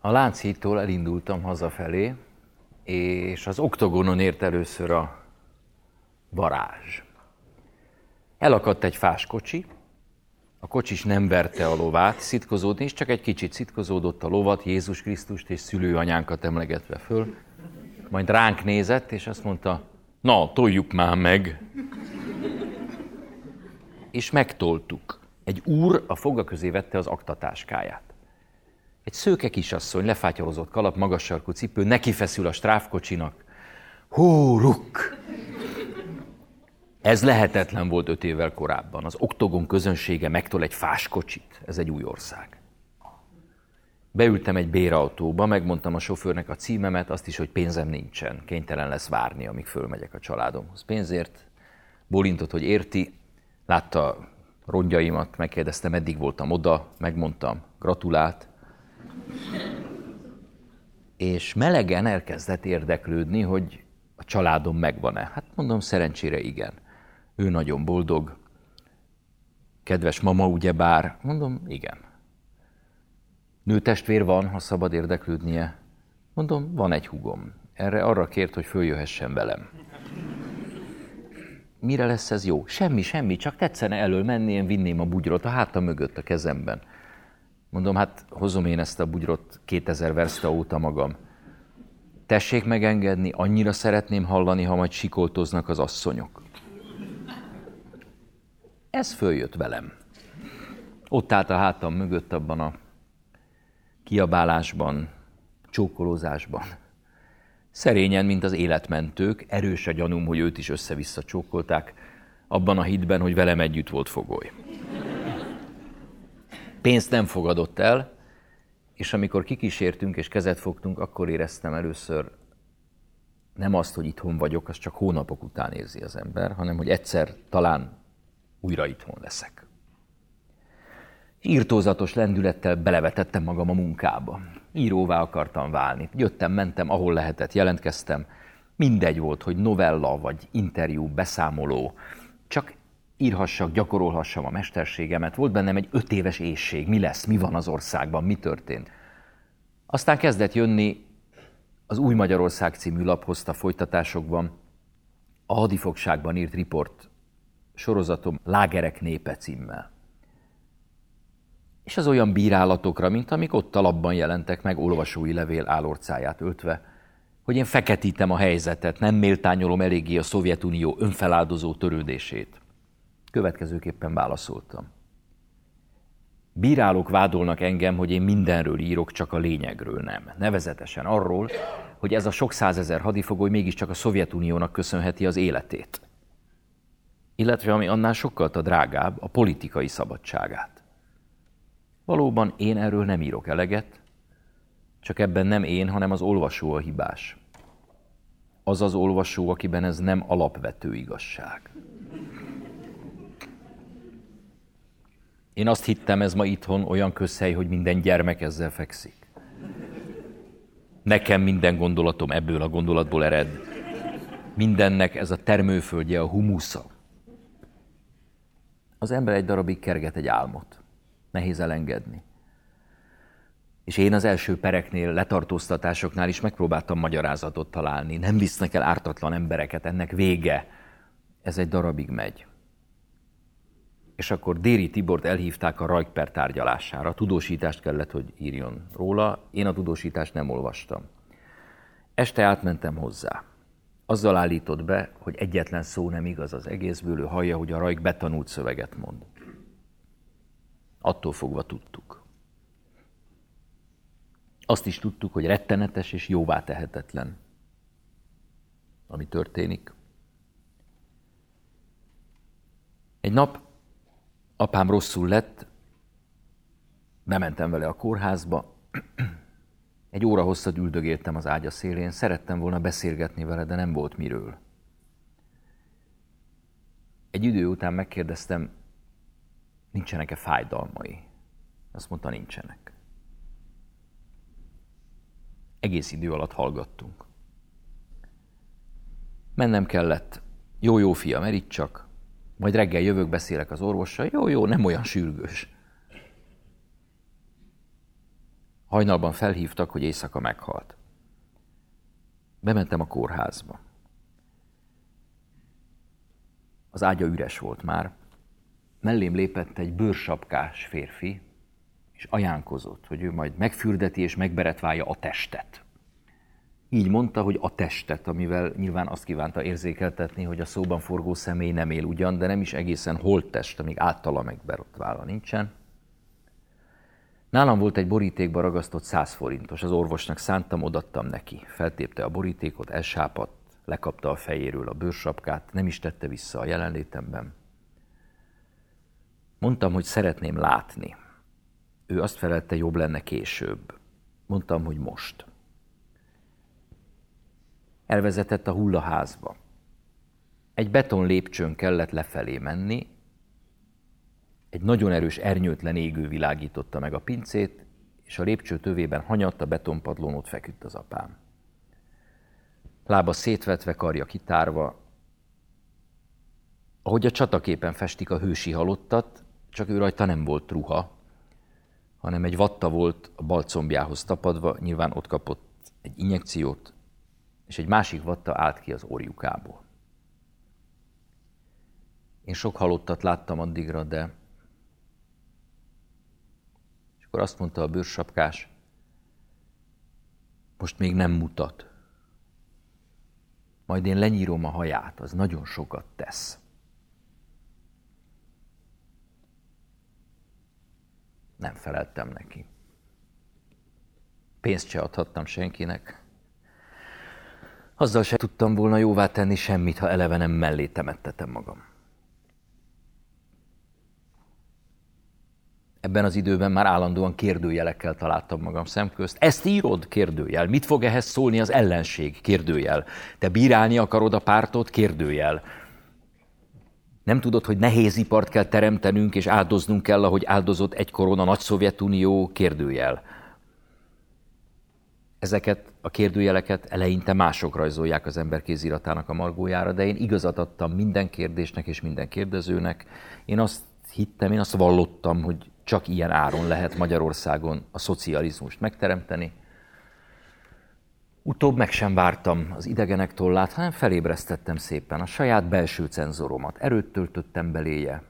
A Lánchídtól elindultam hazafelé, és az oktogonon ért először a varázs. Elakadt egy fás kocsi, a kocsis nem verte a lovát szitkozódni, és csak egy kicsit szitkozódott a lovat, Jézus Krisztust és szülőanyánkat emlegetve föl. Majd ránk nézett, és azt mondta, na, toljuk már meg. És megtoltuk. Egy úr a foga közé vette az aktatáskáját. Egy szőke kisasszony, lefátyolozott kalap, magas sarkú cipő, neki feszül a stráfkocsinak. Hú, ruk! Ez lehetetlen volt öt évvel korábban. Az oktogon közönsége megtol egy fás kocsit. Ez egy új ország. Beültem egy bérautóba, megmondtam a sofőrnek a címemet, azt is, hogy pénzem nincsen. Kénytelen lesz várni, amíg fölmegyek a családomhoz. Pénzért bolintott, hogy érti, látta rongyaimat, megkérdeztem, meddig voltam oda, megmondtam, gratulált, és melegen elkezdett érdeklődni, hogy a családom megvan-e. Hát mondom, szerencsére igen. Ő nagyon boldog. Kedves mama, ugye bár? Mondom, igen. Nőtestvér van, ha szabad érdeklődnie? Mondom, van egy hugom. Erre arra kért, hogy följöhessen velem. Mire lesz ez jó? Semmi, semmi, csak tetszene elől menni, én vinném a bugyrot a háta mögött a kezemben. Mondom, hát hozom én ezt a bugyrot 2000 verszta óta magam. Tessék megengedni, annyira szeretném hallani, ha majd sikoltoznak az asszonyok. Ez följött velem. Ott állt a hátam mögött abban a kiabálásban, csókolózásban. Szerényen, mint az életmentők, erős a gyanúm, hogy őt is össze-vissza csókolták, abban a hitben, hogy velem együtt volt fogoly pénzt nem fogadott el, és amikor kikísértünk és kezet fogtunk, akkor éreztem először nem azt, hogy itthon vagyok, az csak hónapok után érzi az ember, hanem hogy egyszer talán újra itthon leszek. Írtózatos lendülettel belevetettem magam a munkába. Íróvá akartam válni. Jöttem, mentem, ahol lehetett, jelentkeztem. Mindegy volt, hogy novella, vagy interjú, beszámoló. Csak írhassak, gyakorolhassam a mesterségemet. Volt bennem egy öt éves ésség, mi lesz, mi van az országban, mi történt. Aztán kezdett jönni az Új Magyarország című lap hozta folytatásokban a hadifogságban írt riport sorozatom Lágerek népe címmel. És az olyan bírálatokra, mint amik ott a jelentek meg olvasói levél állorcáját öltve, hogy én feketítem a helyzetet, nem méltányolom eléggé a Szovjetunió önfeláldozó törődését következőképpen válaszoltam. Bírálók vádolnak engem, hogy én mindenről írok, csak a lényegről nem. Nevezetesen arról, hogy ez a sok százezer hadifogoly mégiscsak a Szovjetuniónak köszönheti az életét. Illetve, ami annál sokkal a drágább, a politikai szabadságát. Valóban én erről nem írok eleget, csak ebben nem én, hanem az olvasó a hibás. Az az olvasó, akiben ez nem alapvető igazság. Én azt hittem, ez ma itthon olyan közhely, hogy minden gyermek ezzel fekszik. Nekem minden gondolatom ebből a gondolatból ered. Mindennek ez a termőföldje, a humusza. Az ember egy darabig kerget egy álmot. Nehéz elengedni. És én az első pereknél, letartóztatásoknál is megpróbáltam magyarázatot találni. Nem visznek el ártatlan embereket, ennek vége. Ez egy darabig megy és akkor Déri Tibort elhívták a Rajkper tárgyalására. Tudósítást kellett, hogy írjon róla. Én a tudósítást nem olvastam. Este átmentem hozzá. Azzal állított be, hogy egyetlen szó nem igaz az egészből, ő hallja, hogy a Rajk betanult szöveget mond. Attól fogva tudtuk. Azt is tudtuk, hogy rettenetes és jóvá tehetetlen, ami történik. Egy nap Apám rosszul lett, bementem vele a kórházba, egy óra hosszat üldögéltem az ágya szélén, szerettem volna beszélgetni vele, de nem volt miről. Egy idő után megkérdeztem, nincsenek-e fájdalmai? Azt mondta, nincsenek. Egész idő alatt hallgattunk. Mennem kellett. Jó-jó fiam, eríts csak majd reggel jövök, beszélek az orvossal, jó, jó, nem olyan sürgős. Hajnalban felhívtak, hogy éjszaka meghalt. Bementem a kórházba. Az ágya üres volt már. Mellém lépett egy bőrsapkás férfi, és ajánkozott, hogy ő majd megfürdeti és megberetválja a testet. Így mondta, hogy a testet, amivel nyilván azt kívánta érzékeltetni, hogy a szóban forgó személy nem él ugyan, de nem is egészen holttest, amíg általa megberetválva nincsen. Nálam volt egy borítékba ragasztott 100 forintos, az orvosnak szántam, odattam neki. Feltépte a borítékot, elsápadt, lekapta a fejéről a bőrsapkát, nem is tette vissza a jelenlétemben. Mondtam, hogy szeretném látni. Ő azt felelte, jobb lenne később. Mondtam, hogy most. Elvezetett a hullaházba. Egy beton lépcsőn kellett lefelé menni, egy nagyon erős ernyőtlen égő világította meg a pincét, és a lépcső tövében hanyatt a betonpadlón ott feküdt az apám. Lába szétvetve, karja kitárva, ahogy a csataképen festik a hősi halottat, csak ő rajta nem volt ruha, hanem egy vatta volt a bal combjához tapadva, nyilván ott kapott egy injekciót, és egy másik vatta állt ki az orjukából. Én sok halottat láttam addigra, de... És akkor azt mondta a bőrsapkás, most még nem mutat. Majd én lenyírom a haját, az nagyon sokat tesz. Nem feleltem neki. Pénzt se adhattam senkinek. Azzal se tudtam volna jóvá tenni semmit, ha eleve nem mellé temettetem magam. Ebben az időben már állandóan kérdőjelekkel találtam magam szemközt. Ezt írod? Kérdőjel. Mit fog ehhez szólni az ellenség? Kérdőjel. Te bírálni akarod a pártot? Kérdőjel. Nem tudod, hogy nehéz ipart kell teremtenünk, és áldoznunk kell, ahogy áldozott egykoron a nagy Szovjetunió? Kérdőjel. Ezeket a kérdőjeleket eleinte mások rajzolják az ember kéziratának a margójára, de én igazat adtam minden kérdésnek és minden kérdezőnek. Én azt hittem, én azt vallottam, hogy csak ilyen áron lehet Magyarországon a szocializmust megteremteni. Utóbb meg sem vártam az idegenek tollát, hanem felébresztettem szépen a saját belső cenzoromat. Erőt töltöttem beléje,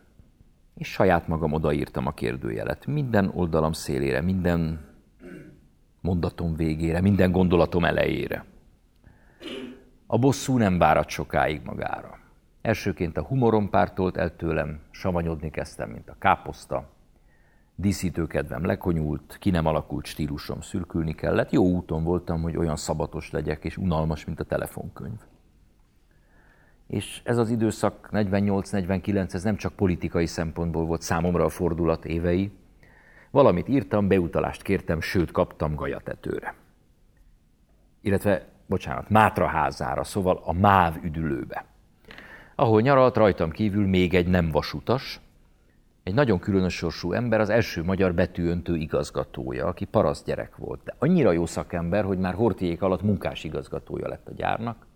és saját magam odaírtam a kérdőjelet. Minden oldalam szélére, minden mondatom végére, minden gondolatom elejére. A bosszú nem várat sokáig magára. Elsőként a humorom pártolt el tőlem, savanyodni kezdtem, mint a káposzta. Díszítőkedvem lekonyult, ki nem alakult stílusom szürkülni kellett. Jó úton voltam, hogy olyan szabatos legyek és unalmas, mint a telefonkönyv. És ez az időszak 48-49, ez nem csak politikai szempontból volt számomra a fordulat évei, Valamit írtam, beutalást kértem, sőt kaptam gajatetőre. Illetve, bocsánat, Mátra házára, szóval a MÁV üdülőbe. Ahol nyaralt rajtam kívül még egy nem vasutas, egy nagyon különös sorsú ember, az első magyar betűöntő igazgatója, aki parasz gyerek volt. De annyira jó szakember, hogy már Hortiék alatt munkás igazgatója lett a gyárnak.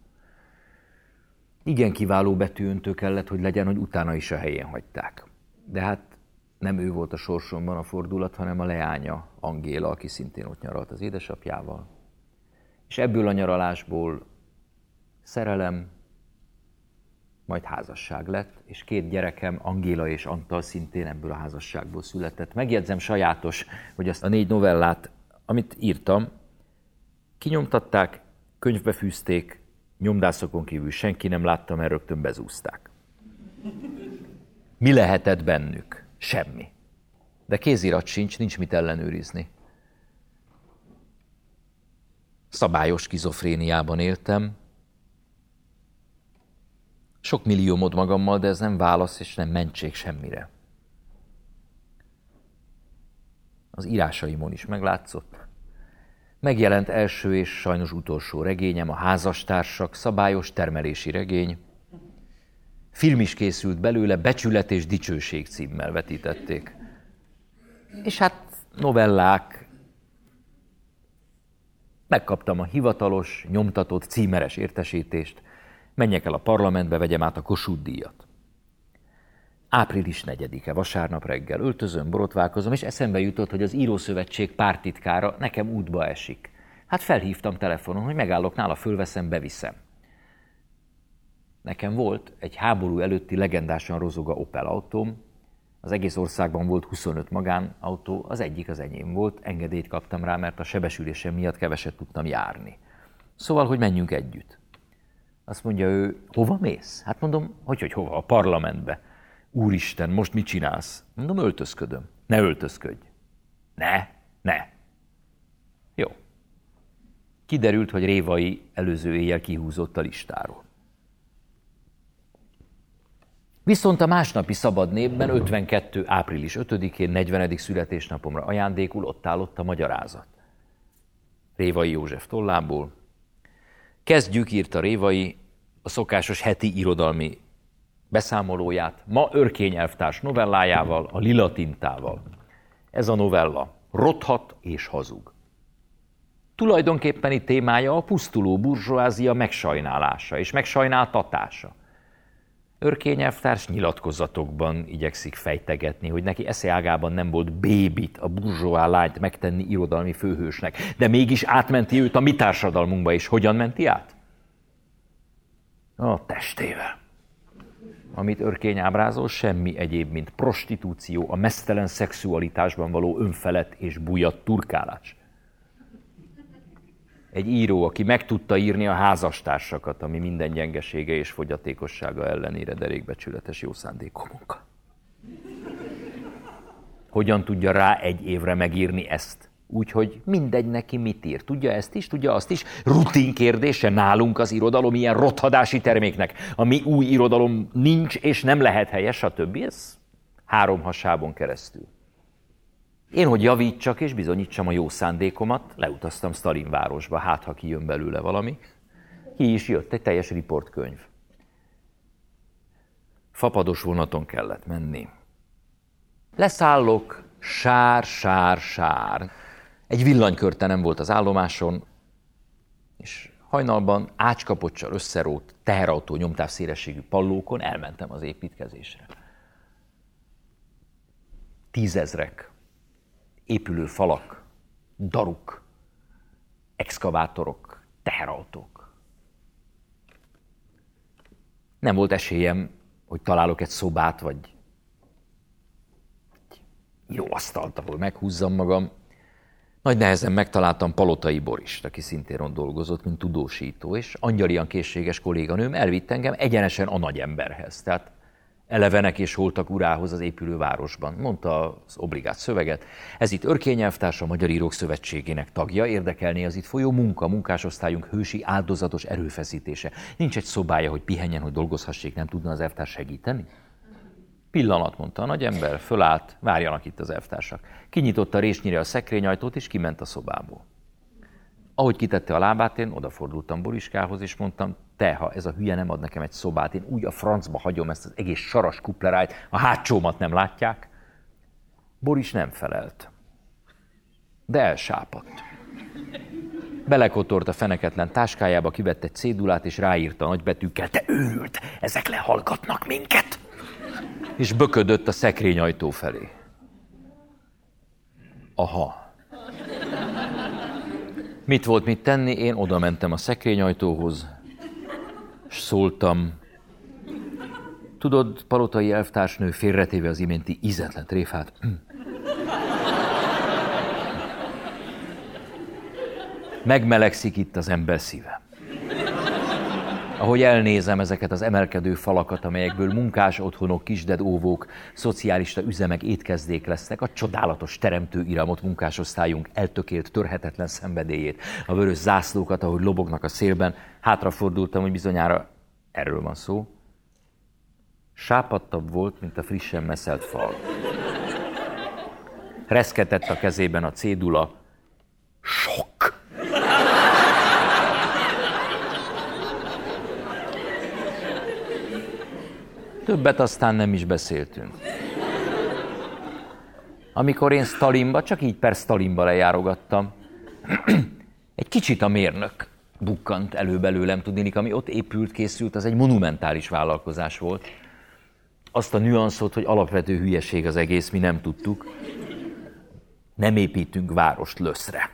Igen kiváló betűöntő kellett, hogy legyen, hogy utána is a helyén hagyták. De hát nem ő volt a sorsomban a fordulat, hanem a leánya, Angéla, aki szintén ott nyaralt az édesapjával. És ebből a nyaralásból szerelem, majd házasság lett, és két gyerekem, Angéla és Antal szintén ebből a házasságból született. Megjegyzem sajátos, hogy azt a négy novellát, amit írtam, kinyomtatták, könyvbe fűzték, nyomdászokon kívül senki nem látta, mert rögtön bezúzták. Mi lehetett bennük? Semmi. De kézirat sincs, nincs mit ellenőrizni. Szabályos skizofréniában éltem. Sok milliómod magammal, de ez nem válasz és nem mentség semmire. Az írásaimon is meglátszott. Megjelent első és sajnos utolsó regényem, a házastársak, szabályos termelési regény, Film is készült belőle, Becsület és Dicsőség címmel vetítették. És hát novellák. Megkaptam a hivatalos, nyomtatott, címeres értesítést, menjek el a parlamentbe, vegyem át a Kossuth díjat. Április 4-e, vasárnap reggel. Öltözöm, borotválkozom, és eszembe jutott, hogy az Írószövetség pártitkára nekem útba esik. Hát felhívtam telefonon, hogy megállok nála, fölveszem, beviszem. Nekem volt egy háború előtti legendásan rozoga Opel autóm, az egész országban volt 25 magánautó, az egyik az enyém volt, engedélyt kaptam rá, mert a sebesülésem miatt keveset tudtam járni. Szóval, hogy menjünk együtt. Azt mondja ő, hova mész? Hát mondom, hogy, hogy hova? A parlamentbe. Úristen, most mit csinálsz? Mondom, öltözködöm. Ne öltözködj. Ne, ne. Jó. Kiderült, hogy Révai előző éjjel kihúzott a listáról. Viszont a másnapi szabad népben 52. április 5-én 40. születésnapomra ajándékul ott állott a magyarázat. Révai József tollából. Kezdjük, írta Révai, a szokásos heti irodalmi beszámolóját, ma Örkény elvtárs novellájával, a Lila tintával. Ez a novella rothat és hazug. Tulajdonképpeni témája a pusztuló burzsóázia megsajnálása és megsajnáltatása. Örkény elvtárs nyilatkozatokban igyekszik fejtegetni, hogy neki eszeágában nem volt bébit a burzsóá lányt megtenni irodalmi főhősnek, de mégis átmenti őt a mi társadalmunkba, és hogyan menti át? A testével. Amit örkény ábrázol, semmi egyéb, mint prostitúció, a mesztelen szexualitásban való önfelett és bujat turkálás. Egy író, aki meg tudta írni a házastársakat, ami minden gyengesége és fogyatékossága ellenére derékbecsületes jó szándékú munka. Hogyan tudja rá egy évre megírni ezt? Úgyhogy mindegy neki mit ír. Tudja ezt is, tudja azt is. Rutin kérdése nálunk az irodalom ilyen rothadási terméknek. A mi új irodalom nincs és nem lehet helyes, stb. Ez három hasában keresztül. Én, hogy javítsak és bizonyítsam a jó szándékomat, leutaztam Stalin városba, hát ha kijön belőle valami. Ki is jött egy teljes riportkönyv. Fapados vonaton kellett menni. Leszállok, sár, sár, sár. Egy villanykörte nem volt az állomáson, és hajnalban ácskapocsal összerót teherautó nyomtávszélességű pallókon elmentem az építkezésre. Tízezrek, épülő falak, daruk, exkavátorok, teherautók. Nem volt esélyem, hogy találok egy szobát, vagy egy jó asztalt, ahol meghúzzam magam. Nagy nehezen megtaláltam Palotai Borist, aki szintén ott dolgozott, mint tudósító, és angyalian készséges kolléganőm elvitt engem egyenesen a nagy emberhez. Tehát elevenek és holtak urához az épülő városban, mondta az obligát szöveget. Ez itt Örkényelvtárs, a Magyar Írók Szövetségének tagja, érdekelné az itt folyó munka, munkásosztályunk hősi áldozatos erőfeszítése. Nincs egy szobája, hogy pihenjen, hogy dolgozhassék, nem tudna az elvtárs segíteni? Pillanat, mondta a nagy ember, fölállt, várjanak itt az elvtársak. Kinyitotta résnyire a szekrényajtót, és kiment a szobából. Ahogy kitette a lábát, én odafordultam Boriskához, és mondtam, te, ha ez a hülye nem ad nekem egy szobát, én úgy a francba hagyom ezt az egész saras kuplerájt, a hátsómat nem látják. Boris nem felelt, de elsápadt. Belekotort a feneketlen táskájába, kivette egy cédulát, és ráírta nagybetűkkel, te őrült, ezek lehallgatnak minket! És böködött a szekrényajtó felé. Aha. Mit volt mit tenni? Én oda mentem a szekrényajtóhoz, és szóltam. Tudod, palotai elvtársnő félretéve az iménti ízetlen tréfát. Megmelegszik itt az ember szíve ahogy elnézem ezeket az emelkedő falakat, amelyekből munkás otthonok, kisded óvók, szocialista üzemek, étkezdék lesznek, a csodálatos teremtő iramot munkásosztályunk eltökélt, törhetetlen szenvedélyét, a vörös zászlókat, ahogy lobognak a szélben, hátrafordultam, hogy bizonyára erről van szó. Sápadtabb volt, mint a frissen meszelt fal. Reszketett a kezében a cédula. Sok! Többet aztán nem is beszéltünk. Amikor én Stalinba, csak így per Stalinba lejárogattam, egy kicsit a mérnök bukkant elő belőlem, tudnék, ami ott épült, készült, az egy monumentális vállalkozás volt. azt a nüanszot, hogy alapvető hülyeség az egész, mi nem tudtuk. Nem építünk várost löszre.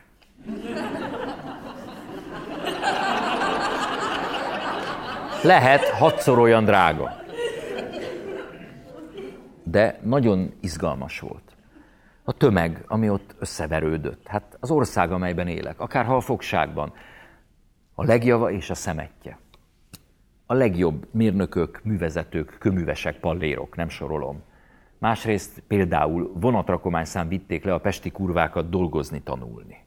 Lehet hatszor olyan drága. De nagyon izgalmas volt. A tömeg, ami ott összeverődött. Hát az ország, amelyben élek, akár ha a fogságban. A legjava és a szemetje. A legjobb mérnökök, művezetők, köművesek, pallérok, nem sorolom. Másrészt például vonatrakományszám vitték le a pesti kurvákat dolgozni, tanulni.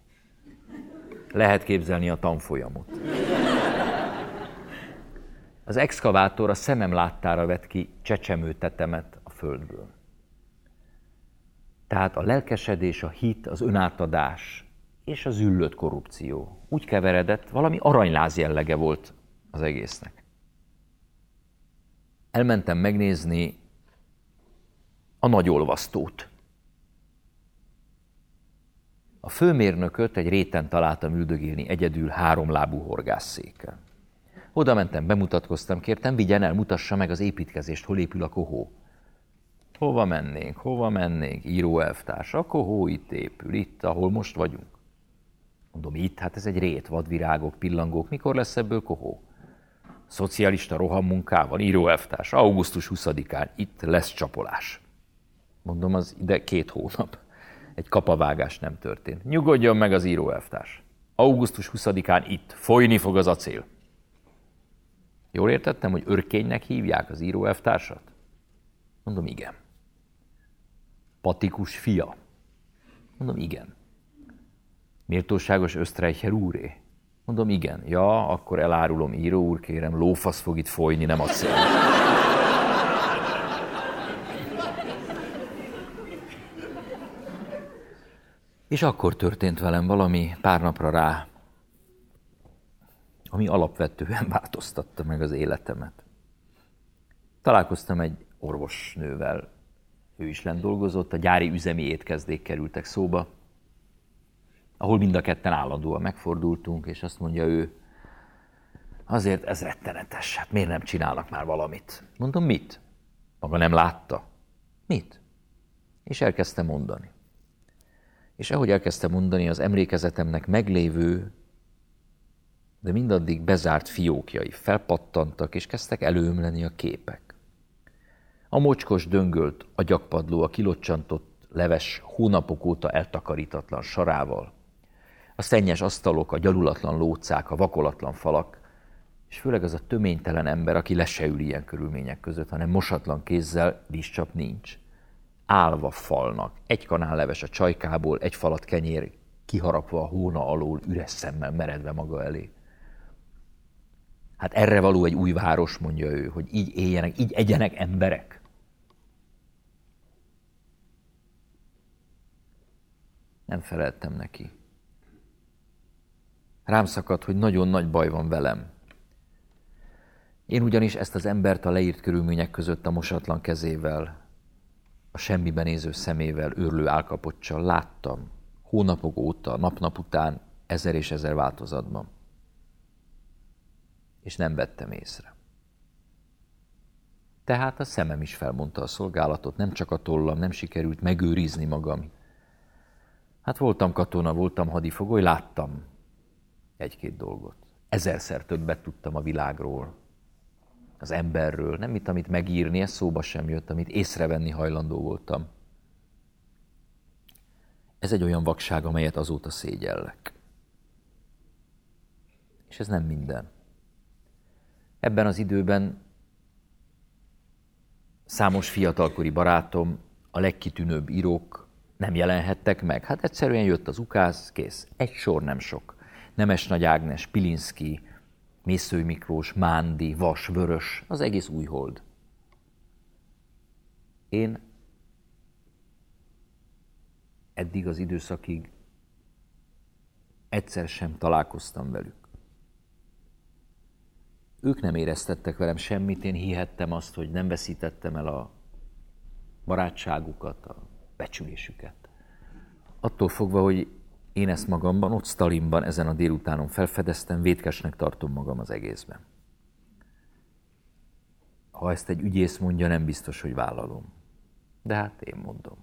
Lehet képzelni a tanfolyamot. Az exkavátor a szemem láttára vett ki csecsemő tetemet a földből. Tehát a lelkesedés, a hit, az önátadás és az üllött korrupció úgy keveredett, valami aranyláz jellege volt az egésznek. Elmentem megnézni a nagy olvasztót. A főmérnököt egy réten találtam üldögélni egyedül háromlábú horgászszéken. Oda mentem, bemutatkoztam, kértem, vigyen el, mutassa meg az építkezést, hol épül a kohó. Hova mennénk, hova mennénk, író elvtárs, a kohó itt épül, itt, ahol most vagyunk. Mondom, itt, hát ez egy rét, vadvirágok, pillangók, mikor lesz ebből kohó? Szocialista rohammunkával, író elvtárs, augusztus 20-án, itt lesz csapolás. Mondom, az ide két hónap. Egy kapavágás nem történt. Nyugodjon meg az író elvtárs. Augusztus 20-án itt, folyni fog az acél. Jól értettem, hogy örkénynek hívják az író elvtársat? Mondom, igen. Patikus fia? Mondom, igen. Méltóságos Ösztreicher úré? Mondom, igen. Ja, akkor elárulom, író úr, kérem, lófasz fog itt folyni, nem acél. És akkor történt velem valami pár napra rá, ami alapvetően változtatta meg az életemet. Találkoztam egy orvosnővel, ő is lent dolgozott, a gyári üzemi étkezdék kerültek szóba, ahol mind a ketten állandóan megfordultunk, és azt mondja ő, azért ez rettenetes, hát miért nem csinálnak már valamit? Mondom, mit? Maga nem látta? Mit? És elkezdte mondani. És ahogy elkezdte mondani, az emlékezetemnek meglévő, de mindaddig bezárt fiókjai felpattantak, és kezdtek előömleni a képek. A mocskos döngölt agyakpadló a kilocsantott leves hónapok óta eltakarítatlan sarával, a szennyes asztalok, a gyalulatlan lócák, a vakolatlan falak, és főleg az a töménytelen ember, aki le se ül ilyen körülmények között, hanem mosatlan kézzel vízcsap nincs. Álva falnak, egy kanál leves a csajkából, egy falat kenyér, kiharapva a hóna alól, üres szemmel meredve maga elé. Hát erre való egy új város, mondja ő, hogy így éljenek, így egyenek emberek. Nem feleltem neki. Rám szakadt, hogy nagyon nagy baj van velem. Én ugyanis ezt az embert a leírt körülmények között a mosatlan kezével, a semmiben néző szemével, őrlő álkapocsal láttam, hónapok óta, nap-nap után, ezer és ezer változatban. És nem vettem észre. Tehát a szemem is felmondta a szolgálatot, nem csak a tollam, nem sikerült megőrizni magam. Hát voltam katona, voltam hadifogoly, láttam, egy-két dolgot. Ezerszer többet tudtam a világról, az emberről, nem mit, amit megírni, ez szóba sem jött, amit észrevenni hajlandó voltam. Ez egy olyan vakság, amelyet azóta szégyellek. És ez nem minden. Ebben az időben számos fiatalkori barátom, a legkitűnőbb írók nem jelenhettek meg. Hát egyszerűen jött az ukáz, kész. Egy sor, nem sok. Nemes Nagy Ágnes, Pilinszki, Mészői Miklós, Mándi, Vas, Vörös, az egész újhold. Én eddig az időszakig egyszer sem találkoztam velük. Ők nem éreztettek velem semmit, én hihettem azt, hogy nem veszítettem el a barátságukat, a becsülésüket. Attól fogva, hogy én ezt magamban, ott Stalinban ezen a délutánon felfedeztem, vétkesnek tartom magam az egészben. Ha ezt egy ügyész mondja, nem biztos, hogy vállalom. De hát én mondom.